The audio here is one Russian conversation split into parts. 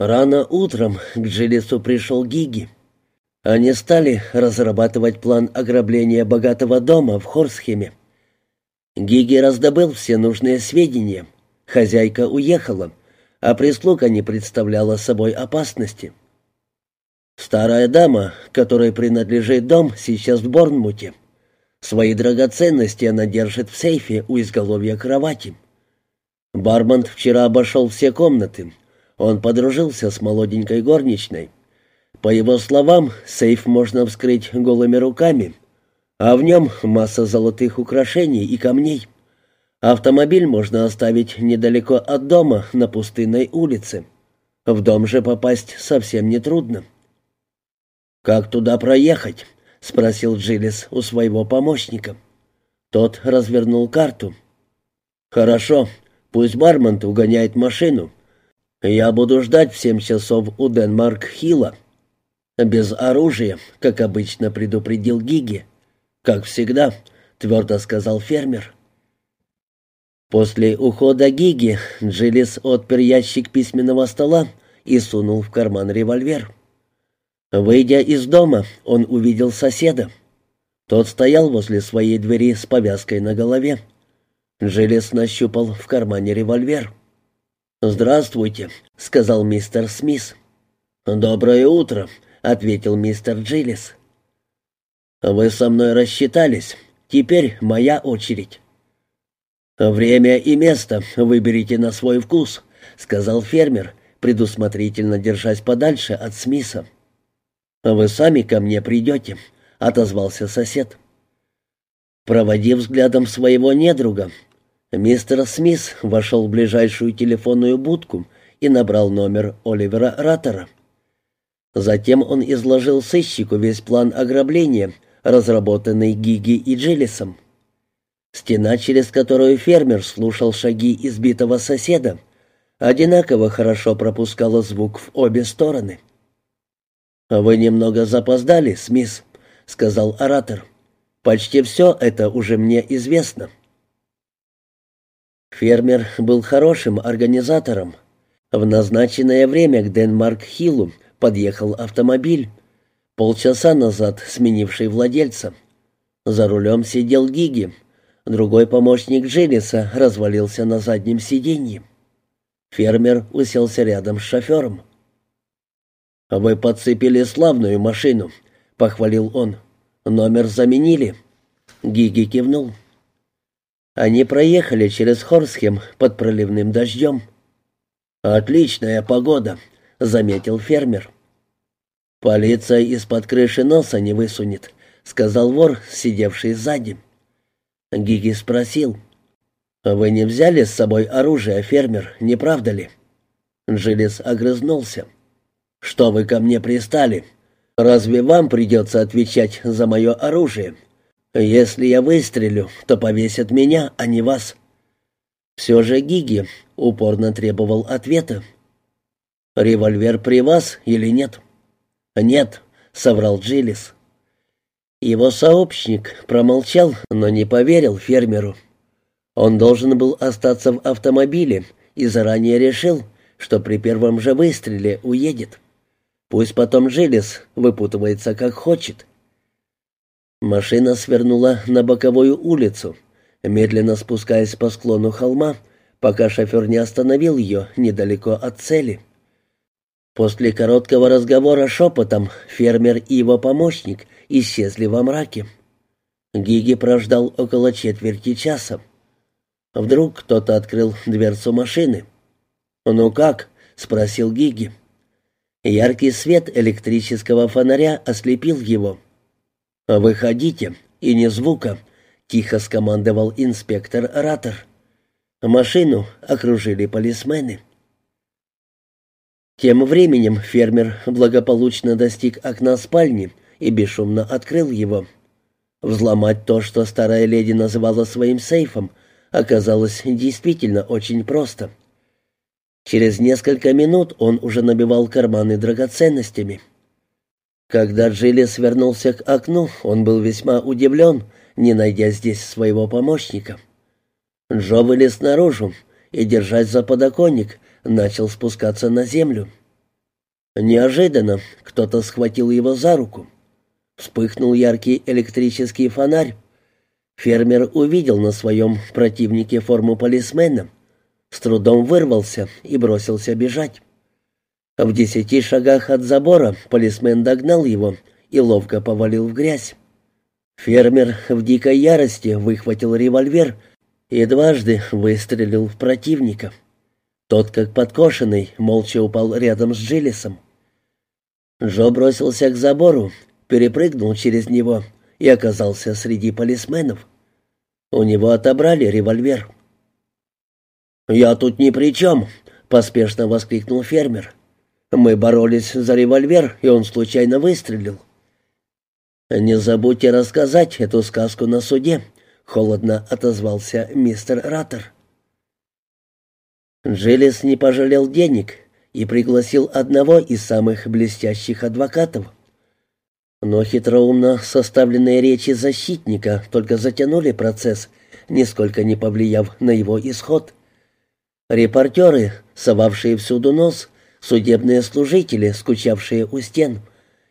Рано утром к Джилису пришел Гиги. Они стали разрабатывать план ограбления богатого дома в Хорсхеме. Гиги раздобыл все нужные сведения. Хозяйка уехала, а прислуга не представляла собой опасности. Старая дама, которой принадлежит дом, сейчас в Борнмуте. Свои драгоценности она держит в сейфе у изголовья кровати. Бармонт вчера обошел все комнаты. Он подружился с молоденькой горничной. По его словам, сейф можно вскрыть голыми руками, а в нем масса золотых украшений и камней. Автомобиль можно оставить недалеко от дома на пустынной улице. В дом же попасть совсем нетрудно. «Как туда проехать?» — спросил Джилис у своего помощника. Тот развернул карту. «Хорошо, пусть Бармонт угоняет машину. Я буду ждать в семь часов у Денмарк-Хилла. Без оружия, как обычно предупредил Гиги. Как всегда», — твердо сказал фермер. После ухода Гиги Джилис отпер ящик письменного стола и сунул в карман револьвер. Выйдя из дома, он увидел соседа. Тот стоял возле своей двери с повязкой на голове. Джилис нащупал в кармане револьвер. «Здравствуйте», — сказал мистер Смис. «Доброе утро», — ответил мистер Джилис. «Вы со мной рассчитались. Теперь моя очередь». «Время и место выберите на свой вкус», — сказал фермер, предусмотрительно держась подальше от Смиса. «Вы сами ко мне придете», — отозвался сосед. Проводив взглядом своего недруга, мистер Смис вошел в ближайшую телефонную будку и набрал номер Оливера Раттера. Затем он изложил сыщику весь план ограбления, разработанный Гиги и Джилlisом. Стена, через которую фермер слушал шаги избитого соседа, одинаково хорошо пропускала звук в обе стороны. «Вы немного запоздали, Смис», — сказал оратор. «Почти все это уже мне известно». Фермер был хорошим организатором. В назначенное время к Денмарк-Хиллу подъехал автомобиль, полчаса назад сменивший владельца. За рулем сидел Гиги. Другой помощник Дженниса развалился на заднем сиденье. Фермер уселся рядом с шофером. «Вы подцепили славную машину», — похвалил он. «Номер заменили». Гиги кивнул. Они проехали через Хорсхем под проливным дождем. «Отличная погода», — заметил фермер. «Полиция из-под крыши носа не высунет», — сказал вор, сидевший сзади. Гиги спросил. «Вы не взяли с собой оружие, фермер, не правда ли?» Джилис огрызнулся. «Что вы ко мне пристали? Разве вам придется отвечать за мое оружие? Если я выстрелю, то повесят меня, а не вас». Все же Гиги упорно требовал ответа. «Револьвер при вас или нет?» «Нет», — соврал Джилис. Его сообщник промолчал, но не поверил фермеру. Он должен был остаться в автомобиле и заранее решил, что при первом же выстреле уедет. Пусть потом Джилис выпутывается как хочет. Машина свернула на боковую улицу, медленно спускаясь по склону холма, пока шофер не остановил ее недалеко от цели. После короткого разговора шепотом фермер и его помощник исчезли во мраке. Гиги прождал около четверти часа. Вдруг кто-то открыл дверцу машины. «Ну как?» — спросил Гиги. Яркий свет электрического фонаря ослепил его. «Выходите, и не звука», — тихо скомандовал инспектор Ратор. Машину окружили полисмены. Тем временем фермер благополучно достиг окна спальни и бесшумно открыл его. Взломать то, что старая леди называла своим сейфом, оказалось действительно очень просто — Через несколько минут он уже набивал карманы драгоценностями. Когда Джилли вернулся к окну, он был весьма удивлен, не найдя здесь своего помощника. Джо вылез наружу и, держась за подоконник, начал спускаться на землю. Неожиданно кто-то схватил его за руку. Вспыхнул яркий электрический фонарь. Фермер увидел на своем противнике форму полисмена, с трудом вырвался и бросился бежать. В десяти шагах от забора полисмен догнал его и ловко повалил в грязь. Фермер в дикой ярости выхватил револьвер и дважды выстрелил в противника. Тот, как подкошенный, молча упал рядом с Джилисом. Джо бросился к забору, перепрыгнул через него и оказался среди полисменов. У него отобрали револьвер. «Я тут ни при чем!» — поспешно воскликнул фермер. «Мы боролись за револьвер, и он случайно выстрелил». «Не забудьте рассказать эту сказку на суде», — холодно отозвался мистер Раттер. Джилlis не пожалел денег и пригласил одного из самых блестящих адвокатов. Но хитроумно составленные речи защитника только затянули процесс, нисколько не повлияв на его исход. Репортеры, совавшие всюду нос, судебные служители, скучавшие у стен,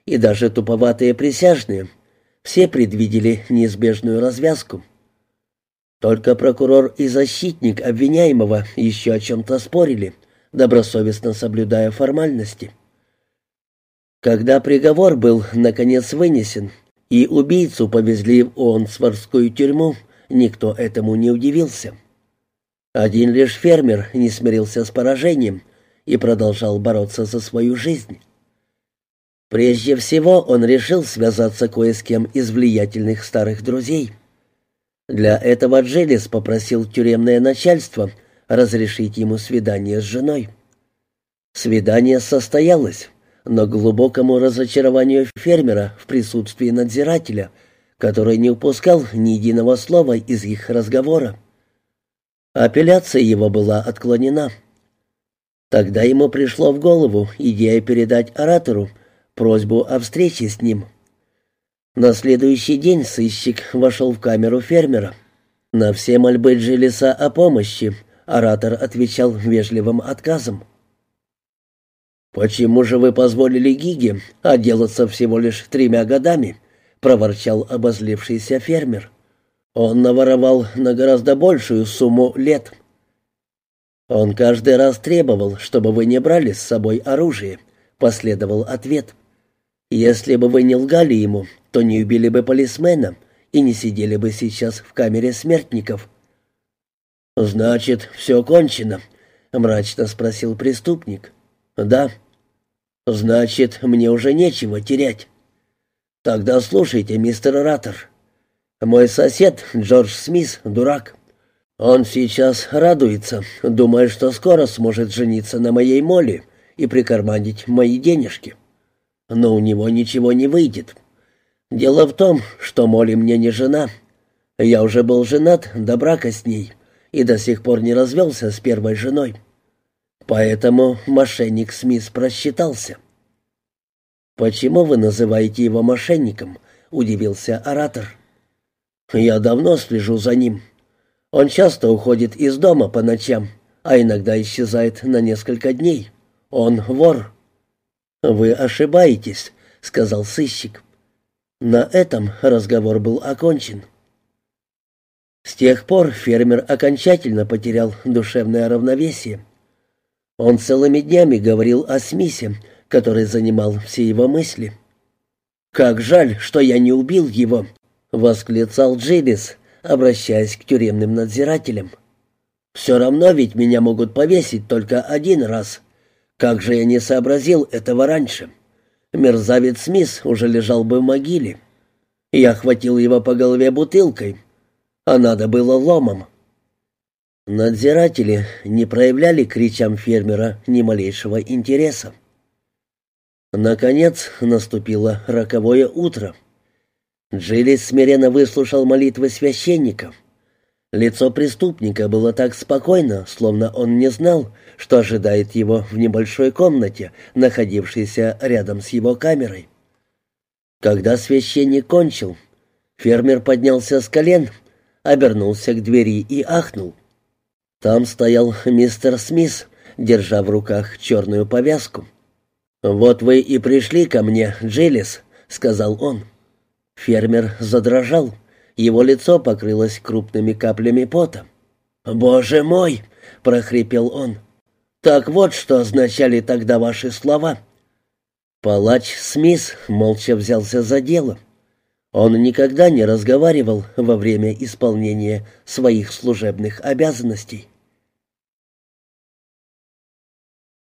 и даже туповатые присяжные, все предвидели неизбежную развязку. Только прокурор и защитник обвиняемого еще о чем-то спорили, добросовестно соблюдая формальности. Когда приговор был, наконец, вынесен, и убийцу повезли в Онсворскую тюрьму, никто этому не удивился. Один лишь фермер не смирился с поражением и продолжал бороться за свою жизнь. Прежде всего он решил связаться кое с кем из влиятельных старых друзей — для этого Джелис попросил тюремное начальство разрешить ему свидание с женой. Свидание состоялось, но глубокому разочарованию фермера в присутствии надзирателя, который не упускал ни единого слова из их разговора. Апелляция его была отклонена. Тогда ему пришло в голову идея передать оратору просьбу о встрече с ним. На следующий день сыщик вошел в камеру фермера. На все мольбы Джилиса о помощи оратор отвечал вежливым отказом. «Почему же вы позволили Гиге отделаться всего лишь тремя годами?» — проворчал обозлившийся фермер. «Он наворовал на гораздо большую сумму лет». «Он каждый раз требовал, чтобы вы не брали с собой оружие», — последовал ответ. «Если бы вы не лгали ему, то не убили бы полисмена и не сидели бы сейчас в камере смертников. «Значит, все кончено?» — мрачно спросил преступник. «Да». «Значит, мне уже нечего терять». «Тогда слушайте, мистер Раттер. Мой сосед, Джордж Смис, дурак. Он сейчас радуется, думая, что скоро сможет жениться на моей Молли и прикарманить мои денежки. Но у него ничего не выйдет. Дело в том, что Молли мне не жена. Я уже был женат до брака с ней и до сих пор не развелся с первой женой. Поэтому мошенник Смис просчитался. «Почему вы называете его мошенником?» — удивился оратор. «Я давно слежу за ним. Он часто уходит из дома по ночам, а иногда исчезает на несколько дней. Он вор». «Вы ошибаетесь», — сказал сыщик. На этом разговор был окончен. С тех пор фермер окончательно потерял душевное равновесие. Он целыми днями говорил о Смисе, который занимал все его мысли. «Как жаль, что я не убил его!» — восклицал Джиллис, обращаясь к тюремным надзирателям. «Все равно ведь меня могут повесить только один раз. Как же я не сообразил этого раньше!» мерзавец Смис уже лежал бы в могиле. Я хватил его по голове бутылкой, а надо было ломом. Надзиратели не проявляли к речам фермера ни малейшего интереса. Наконец наступило роковое утро. Джилlis смиренно выслушал молитвы священника. Лицо преступника было так спокойно, словно он не знал, что ожидает его в небольшой комнате, находившейся рядом с его камерой. Когда священник кончил, фермер поднялся с колен, обернулся к двери и ахнул. Там стоял мистер Смис, держа в руках черную повязку. «Вот вы и пришли ко мне, Джилис», — сказал он. Фермер задрожал. Его лицо покрылось крупными каплями пота. «Боже мой!» — прохрипел он. «Так вот, что означали тогда ваши слова». Палач Смис молча взялся за дело. Он никогда не разговаривал во время исполнения своих служебных обязанностей.